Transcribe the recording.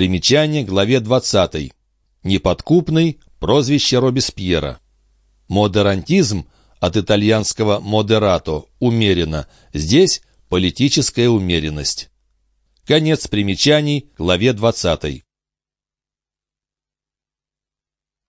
Примечание главе 20. Неподкупный – прозвище Робеспьера. Модерантизм от итальянского «модерато» – умеренно. Здесь политическая умеренность. Конец примечаний главе 20.